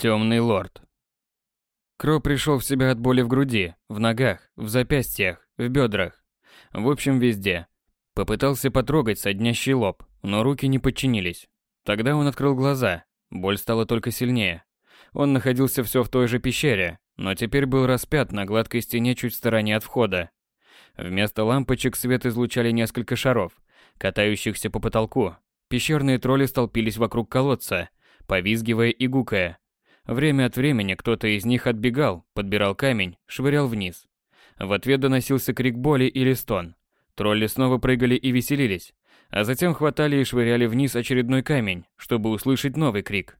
Темный лорд. Кро пришел в себя от боли в груди, в ногах, в запястьях, в бедрах. В общем, везде. Попытался потрогать соднящий лоб, но руки не подчинились. Тогда он открыл глаза. Боль стала только сильнее. Он находился все в той же пещере, но теперь был распят на гладкой стене чуть в стороне от входа. Вместо лампочек свет излучали несколько шаров, катающихся по потолку. Пещерные тролли столпились вокруг колодца, повизгивая и гукая. Время от времени кто-то из них отбегал, подбирал камень, швырял вниз. В ответ доносился крик боли или стон. Тролли снова прыгали и веселились, а затем хватали и швыряли вниз очередной камень, чтобы услышать новый крик.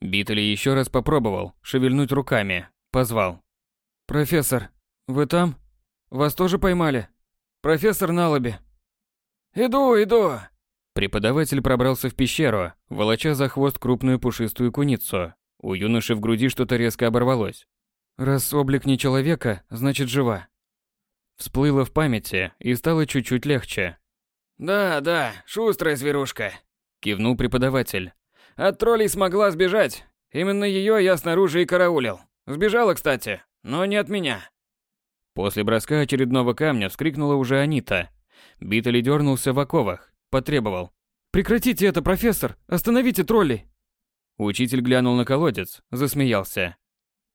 Битли еще раз попробовал шевельнуть руками, позвал. «Профессор, вы там? Вас тоже поймали? Профессор Налоби?» «Иду, иду!» Преподаватель пробрался в пещеру, волоча за хвост крупную пушистую куницу. У юноши в груди что-то резко оборвалось. Раз облик не человека, значит жива. Всплыло в памяти и стало чуть-чуть легче. «Да, да, шустрая зверушка», – кивнул преподаватель. «От троллей смогла сбежать. Именно ее я снаружи и караулил. Сбежала, кстати, но не от меня». После броска очередного камня вскрикнула уже Анита. Битали дернулся в оковах, потребовал. «Прекратите это, профессор! Остановите троллей!» Учитель глянул на колодец, засмеялся.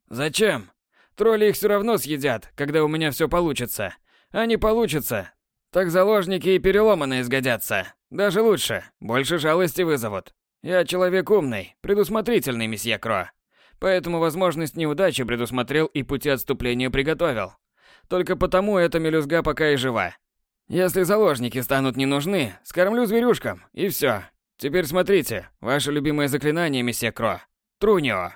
«Зачем? Тролли их все равно съедят, когда у меня все получится. А не получится, так заложники и переломанные сгодятся. Даже лучше, больше жалости вызовут. Я человек умный, предусмотрительный, месье Кро. Поэтому возможность неудачи предусмотрел и пути отступления приготовил. Только потому эта мелюзга пока и жива. Если заложники станут не нужны, скормлю зверюшкам, и все. Теперь смотрите, ваше любимое заклинание, месье Кро. Трунио.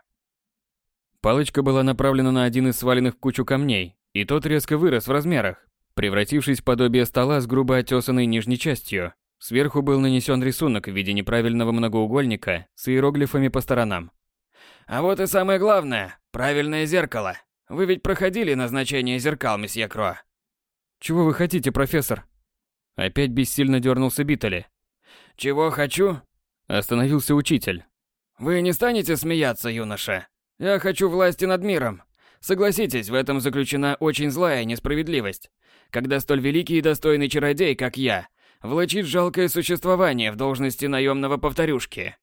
Палочка была направлена на один из сваленных в кучу камней, и тот резко вырос в размерах, превратившись в подобие стола с грубо отесанной нижней частью. Сверху был нанесен рисунок в виде неправильного многоугольника с иероглифами по сторонам. А вот и самое главное правильное зеркало. Вы ведь проходили назначение зеркал, месье Кро. Чего вы хотите, профессор? Опять бессильно дернулся Битали. Чего хочу? Остановился учитель. Вы не станете смеяться, юноша? Я хочу власти над миром. Согласитесь, в этом заключена очень злая несправедливость. Когда столь великий и достойный чародей, как я, влачит жалкое существование в должности наемного повторюшки.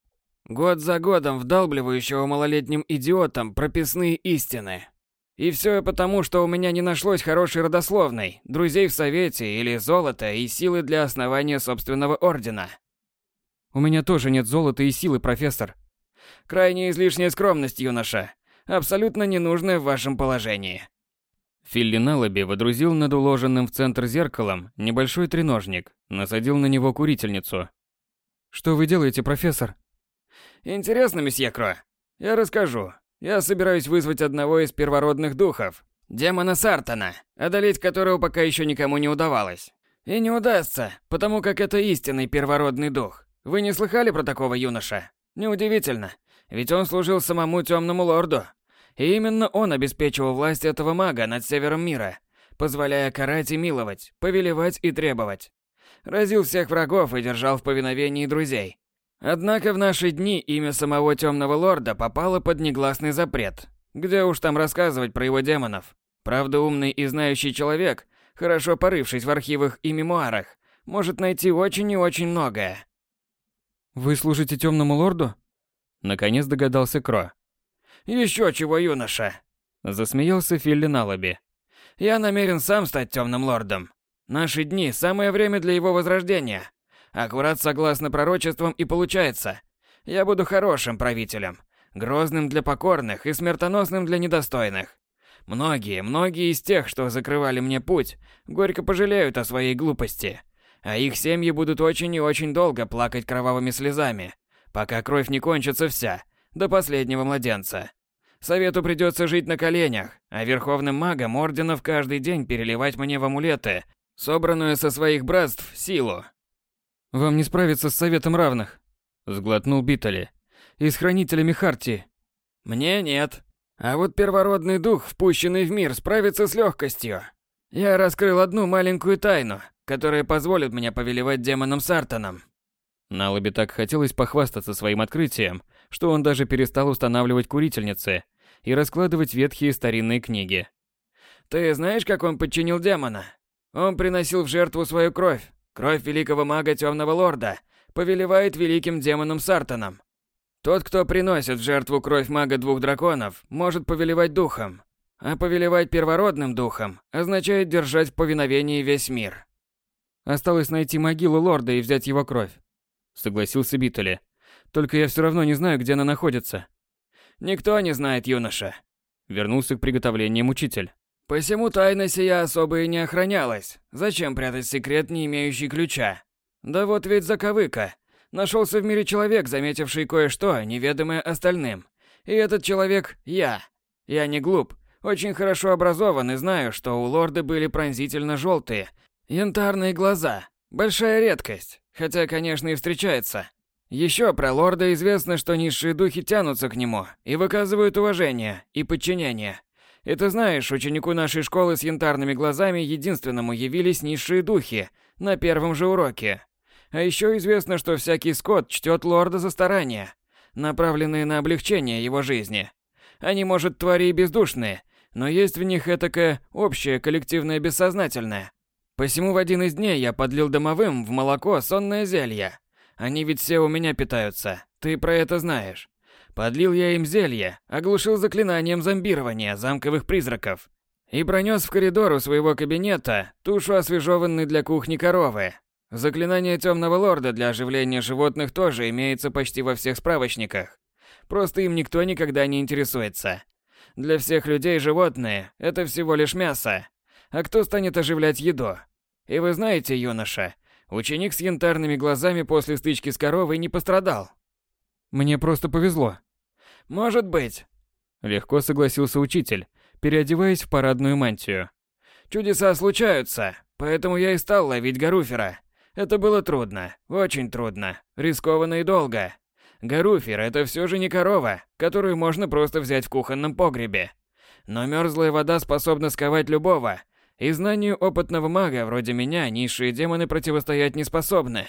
Год за годом вдалбливающего малолетним идиотам прописные истины. И все потому, что у меня не нашлось хорошей родословной, друзей в совете или золота и силы для основания собственного ордена. У меня тоже нет золота и силы, профессор. Крайне излишняя скромность, юноша. Абсолютно ненужная в вашем положении. Филли Налаби водрузил над уложенным в центр зеркалом небольшой треножник, насадил на него курительницу. «Что вы делаете, профессор?» «Интересно, месье Кро. Я расскажу. Я собираюсь вызвать одного из первородных духов, демона Сартана, одолеть которого пока еще никому не удавалось. И не удастся, потому как это истинный первородный дух. Вы не слыхали про такого юноша? Неудивительно, ведь он служил самому темному лорду. И именно он обеспечивал власть этого мага над севером мира, позволяя карать и миловать, повелевать и требовать. Разил всех врагов и держал в повиновении друзей. Однако в наши дни имя самого Темного Лорда попало под негласный запрет. Где уж там рассказывать про его демонов. Правда, умный и знающий человек, хорошо порывшись в архивах и мемуарах, может найти очень и очень многое. «Вы служите Темному Лорду?» Наконец догадался Кро. «Еще чего, юноша!» Засмеялся Филли на лобе. «Я намерен сам стать Темным Лордом. Наши дни – самое время для его возрождения. Аккурат согласно пророчествам и получается. Я буду хорошим правителем, грозным для покорных и смертоносным для недостойных. Многие, многие из тех, что закрывали мне путь, горько пожалеют о своей глупости. А их семьи будут очень и очень долго плакать кровавыми слезами, пока кровь не кончится вся, до последнего младенца. Совету придется жить на коленях, а верховным магам орденов каждый день переливать мне в амулеты, собранную со своих братств, силу. Вам не справиться с советом равных, сглотнул Битали. И с хранителями Хартии. Мне нет. А вот первородный дух, впущенный в мир, справится с легкостью. Я раскрыл одну маленькую тайну, которая позволит мне повелевать демоном Сартаном. Налаби так хотелось похвастаться своим открытием, что он даже перестал устанавливать курительницы и раскладывать ветхие старинные книги. «Ты знаешь, как он подчинил демона? Он приносил в жертву свою кровь, кровь великого мага Темного Лорда, повелевает великим демоном Сартаном. Тот, кто приносит в жертву кровь мага двух драконов, может повелевать духом, а повелевать первородным духом означает держать в повиновении весь мир. Осталось найти могилу лорда и взять его кровь. Согласился Биттели. Только я все равно не знаю, где она находится. Никто не знает, юноша. Вернулся к приготовлениям учитель. Посему тайна сия особо и не охранялась. Зачем прятать секрет, не имеющий ключа? Да вот ведь заковыка. Нашелся в мире человек, заметивший кое-что, неведомое остальным. И этот человек – я. Я не глуп, очень хорошо образован и знаю, что у лорда были пронзительно желтые, янтарные глаза. Большая редкость, хотя, конечно, и встречается. Еще про лорда известно, что низшие духи тянутся к нему и выказывают уважение и подчинение. И ты знаешь, ученику нашей школы с янтарными глазами единственному явились низшие духи на первом же уроке. А еще известно, что всякий скот чтет лорда за старания, направленные на облегчение его жизни. Они, может, твари и бездушные, но есть в них этакое общее коллективное бессознательное. Посему в один из дней я подлил домовым в молоко сонное зелье. Они ведь все у меня питаются, ты про это знаешь. Подлил я им зелье, оглушил заклинанием зомбирования замковых призраков и пронес в коридор у своего кабинета тушу освежеванной для кухни коровы. Заклинание темного лорда для оживления животных тоже имеется почти во всех справочниках. Просто им никто никогда не интересуется. Для всех людей животные – это всего лишь мясо. А кто станет оживлять еду? И вы знаете, юноша, ученик с янтарными глазами после стычки с коровой не пострадал. Мне просто повезло. Может быть. Легко согласился учитель, переодеваясь в парадную мантию. Чудеса случаются, поэтому я и стал ловить Гаруфера. Это было трудно, очень трудно, рискованно и долго. Гаруфер – это все же не корова, которую можно просто взять в кухонном погребе. Но мерзлая вода способна сковать любого, и знанию опытного мага вроде меня низшие демоны противостоять не способны.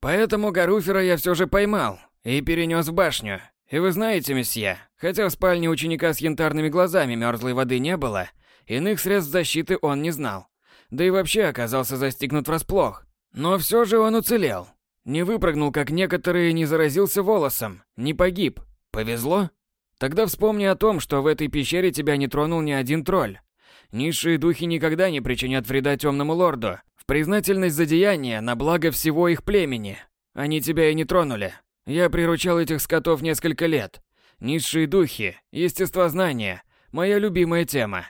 Поэтому Гаруфера я все же поймал и перенес в башню. И вы знаете, месье, хотя в спальне ученика с янтарными глазами мерзлой воды не было, иных средств защиты он не знал. Да и вообще оказался застигнут врасплох. Но все же он уцелел. Не выпрыгнул, как некоторые, не заразился волосом, не погиб. Повезло? Тогда вспомни о том, что в этой пещере тебя не тронул ни один тролль. Низшие духи никогда не причинят вреда темному лорду. В признательность за деяние на благо всего их племени. Они тебя и не тронули. Я приручал этих скотов несколько лет. Низшие духи, естествознание – моя любимая тема.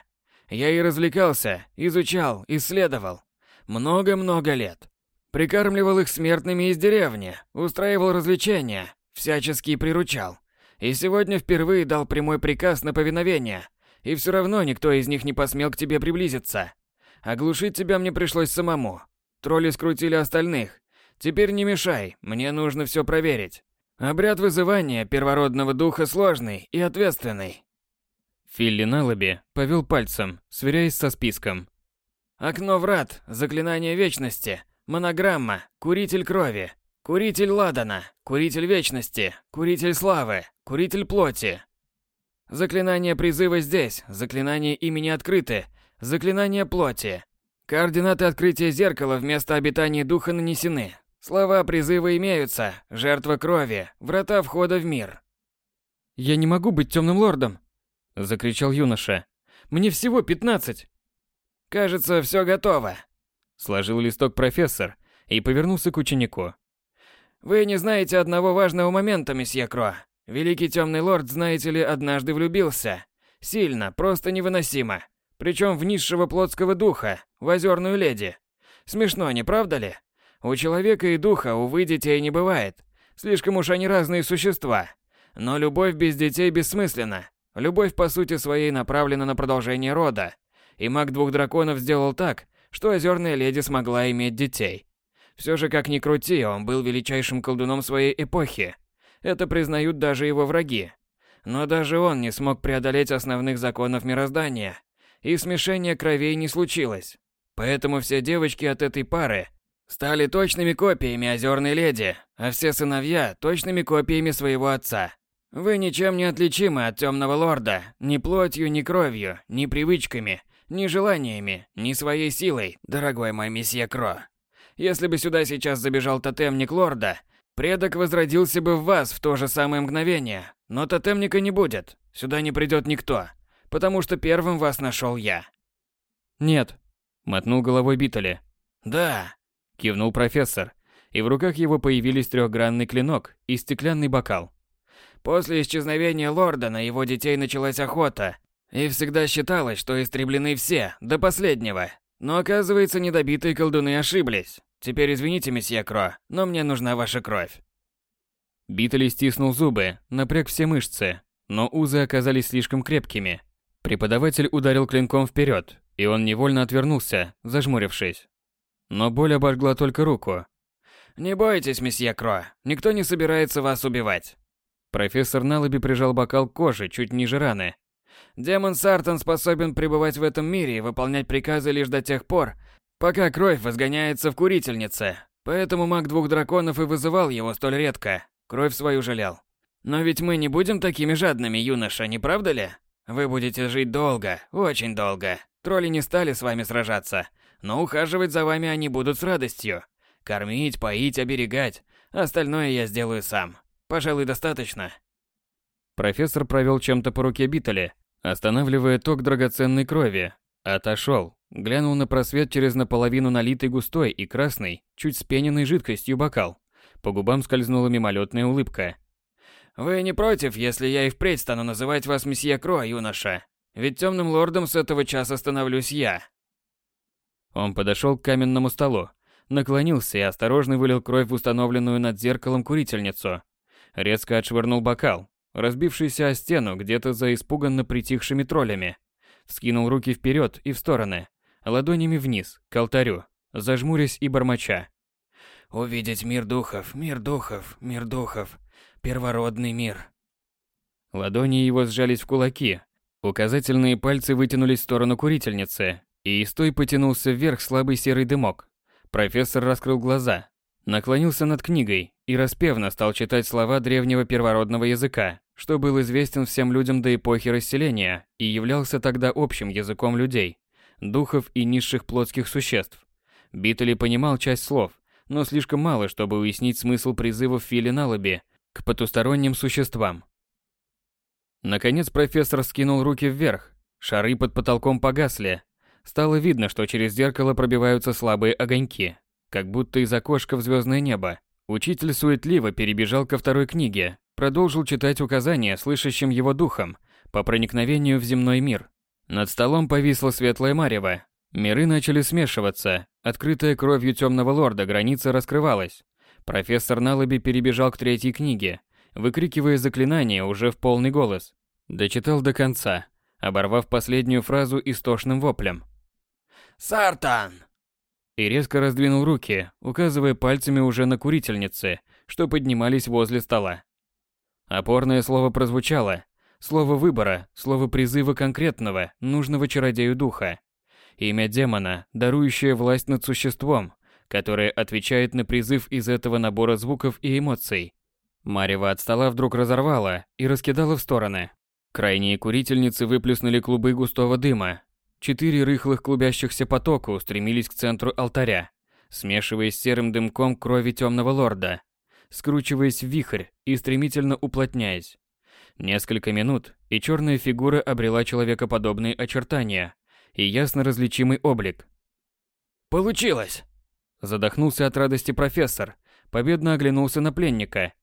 Я и развлекался, изучал, исследовал. Много-много лет. Прикармливал их смертными из деревни, устраивал развлечения, всячески приручал. И сегодня впервые дал прямой приказ на повиновение. И все равно никто из них не посмел к тебе приблизиться. Оглушить тебя мне пришлось самому. Тролли скрутили остальных. Теперь не мешай, мне нужно все проверить. Обряд вызывания первородного духа сложный и ответственный. Филли Налаби повел пальцем, сверяясь со списком. Окно врат, заклинание вечности, Монограмма. Куритель крови. Куритель ладана. Куритель вечности. Куритель славы. Куритель плоти. Заклинание призыва здесь. Заклинание имени открыты. Заклинание плоти. Координаты открытия зеркала вместо обитания духа нанесены. Слова призыва имеются. Жертва крови. Врата входа в мир. «Я не могу быть темным лордом!» – закричал юноша. «Мне всего пятнадцать!» «Кажется, все готово!» Сложил листок профессор и повернулся к ученику. «Вы не знаете одного важного момента, месье Кро. Великий темный лорд, знаете ли, однажды влюбился. Сильно, просто невыносимо. Причем в низшего плотского духа, в озерную леди. Смешно, не правда ли? У человека и духа, увы, детей не бывает. Слишком уж они разные существа. Но любовь без детей бессмысленна. Любовь по сути своей направлена на продолжение рода. И маг двух драконов сделал так, что озерная леди смогла иметь детей. Все же, как ни крути, он был величайшим колдуном своей эпохи. Это признают даже его враги. Но даже он не смог преодолеть основных законов мироздания, и смешение кровей не случилось. Поэтому все девочки от этой пары стали точными копиями озерной леди, а все сыновья – точными копиями своего отца. Вы ничем не отличимы от темного лорда, ни плотью, ни кровью, ни привычками, ни желаниями, ни своей силой, дорогой мой месье Кро. Если бы сюда сейчас забежал тотемник лорда, предок возродился бы в вас в то же самое мгновение. Но тотемника не будет. Сюда не придет никто, потому что первым вас нашел я. Нет, мотнул головой Битали. Да, кивнул профессор, и в руках его появились трехгранный клинок и стеклянный бокал. После исчезновения лорда на его детей началась охота, и всегда считалось, что истреблены все, до последнего. Но оказывается, недобитые колдуны ошиблись. Теперь извините, месье Кро, но мне нужна ваша кровь. Битали стиснул зубы, напряг все мышцы, но узы оказались слишком крепкими. Преподаватель ударил клинком вперед, и он невольно отвернулся, зажмурившись. Но боль обожгла только руку. «Не бойтесь, месье Кро, никто не собирается вас убивать». Профессор Налаби прижал бокал к коже чуть ниже раны. «Демон Сартон способен пребывать в этом мире и выполнять приказы лишь до тех пор, пока кровь возгоняется в курительнице. Поэтому маг двух драконов и вызывал его столь редко. Кровь свою жалел. Но ведь мы не будем такими жадными, юноша, не правда ли? Вы будете жить долго, очень долго. Тролли не стали с вами сражаться, но ухаживать за вами они будут с радостью. Кормить, поить, оберегать. Остальное я сделаю сам. Пожалуй, достаточно. Профессор провел чем-то по руке Битали, останавливая ток драгоценной крови. Отошел, Глянул на просвет через наполовину налитый густой и красный, чуть спененной жидкостью бокал. По губам скользнула мимолетная улыбка. «Вы не против, если я и впредь стану называть вас месье Кро, юноша? Ведь темным лордом с этого часа становлюсь я». Он подошел к каменному столу, наклонился и осторожно вылил кровь в установленную над зеркалом курительницу. Резко отшвырнул бокал, разбившийся о стену где-то за испуганно притихшими троллями. Скинул руки вперед и в стороны, ладонями вниз, к алтарю, зажмурясь и бормоча. «Увидеть мир духов, мир духов, мир духов, первородный мир». Ладони его сжались в кулаки, указательные пальцы вытянулись в сторону курительницы, и из той потянулся вверх слабый серый дымок. Профессор раскрыл глаза, наклонился над книгой и распевно стал читать слова древнего первородного языка, что был известен всем людям до эпохи расселения и являлся тогда общим языком людей духов и низших плотских существ. Биттели понимал часть слов, но слишком мало, чтобы уяснить смысл призывов Фили Налаби к потусторонним существам. Наконец профессор скинул руки вверх, шары под потолком погасли. Стало видно, что через зеркало пробиваются слабые огоньки, как будто из окошка в звездное небо. Учитель суетливо перебежал ко второй книге, продолжил читать указания слышащим его духом по проникновению в земной мир. Над столом повисло светлое марево. Миры начали смешиваться. Открытая кровью темного лорда граница раскрывалась. Профессор Налаби перебежал к третьей книге, выкрикивая заклинание уже в полный голос. Дочитал до конца, оборвав последнюю фразу истошным воплем. «Сартан!» И резко раздвинул руки, указывая пальцами уже на курительницы, что поднимались возле стола. Опорное слово прозвучало, Слово выбора, слово призыва конкретного, нужного чародею духа. Имя демона, дарующее власть над существом, которое отвечает на призыв из этого набора звуков и эмоций. Марева от стола вдруг разорвала и раскидала в стороны. Крайние курительницы выплюснули клубы густого дыма. Четыре рыхлых клубящихся потока устремились к центру алтаря, смешиваясь с серым дымком крови темного лорда, скручиваясь в вихрь и стремительно уплотняясь. Несколько минут, и черная фигура обрела человекоподобные очертания и ясно различимый облик. «Получилось!» Задохнулся от радости профессор, победно оглянулся на пленника.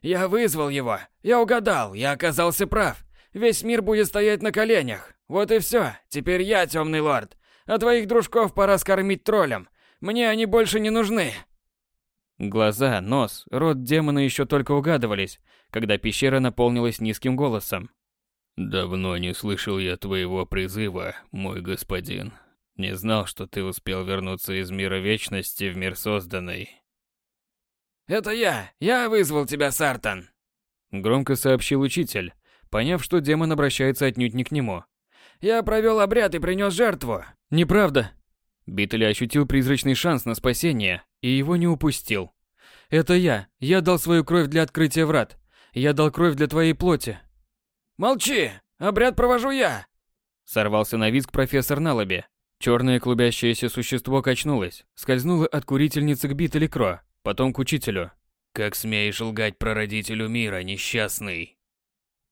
«Я вызвал его! Я угадал! Я оказался прав! Весь мир будет стоять на коленях! Вот и все! Теперь я темный лорд! А твоих дружков пора скормить троллям! Мне они больше не нужны!» Глаза, нос, рот демона еще только угадывались, когда пещера наполнилась низким голосом. «Давно не слышал я твоего призыва, мой господин. Не знал, что ты успел вернуться из мира вечности в мир созданный». «Это я! Я вызвал тебя, Сартан!» Громко сообщил учитель, поняв, что демон обращается отнюдь не к нему. «Я провел обряд и принес жертву!» «Неправда!» Биттель ощутил призрачный шанс на спасение и его не упустил. «Это я! Я дал свою кровь для открытия врат! Я дал кровь для твоей плоти. Молчи! Обряд провожу я! Сорвался на визг профессор Налаби. Черное клубящееся существо качнулось, скользнуло от курительницы к Битали Кро, потом к учителю. «Как смеешь лгать прародителю мира, несчастный!»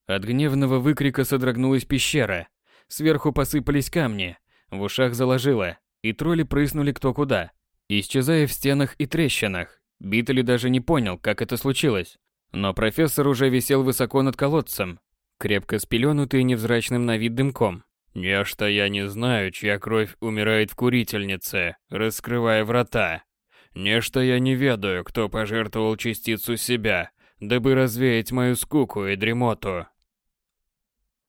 От гневного выкрика содрогнулась пещера. Сверху посыпались камни, в ушах заложило, и тролли прыснули кто куда, исчезая в стенах и трещинах. Битали даже не понял, как это случилось. Но профессор уже висел высоко над колодцем, крепко спеленутый невзрачным на вид дымком. «Нечто я не знаю, чья кровь умирает в курительнице, раскрывая врата. Нечто я не ведаю, кто пожертвовал частицу себя, дабы развеять мою скуку и дремоту».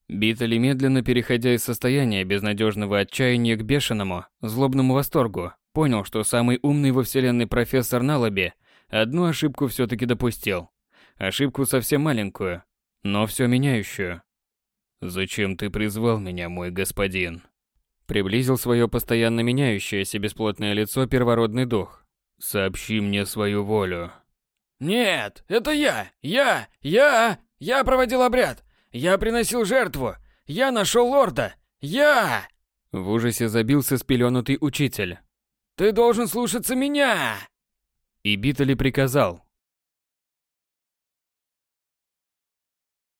Битали, медленно переходя из состояния безнадежного отчаяния к бешеному, злобному восторгу, понял, что самый умный во вселенной профессор Налаби одну ошибку все-таки допустил. Ошибку совсем маленькую, но все меняющую. «Зачем ты призвал меня, мой господин?» Приблизил свое постоянно меняющееся бесплотное лицо первородный дух. «Сообщи мне свою волю». «Нет, это я! Я! Я! Я проводил обряд! Я приносил жертву! Я нашел лорда! Я!» В ужасе забился спеленутый учитель. «Ты должен слушаться меня!» И Битали приказал.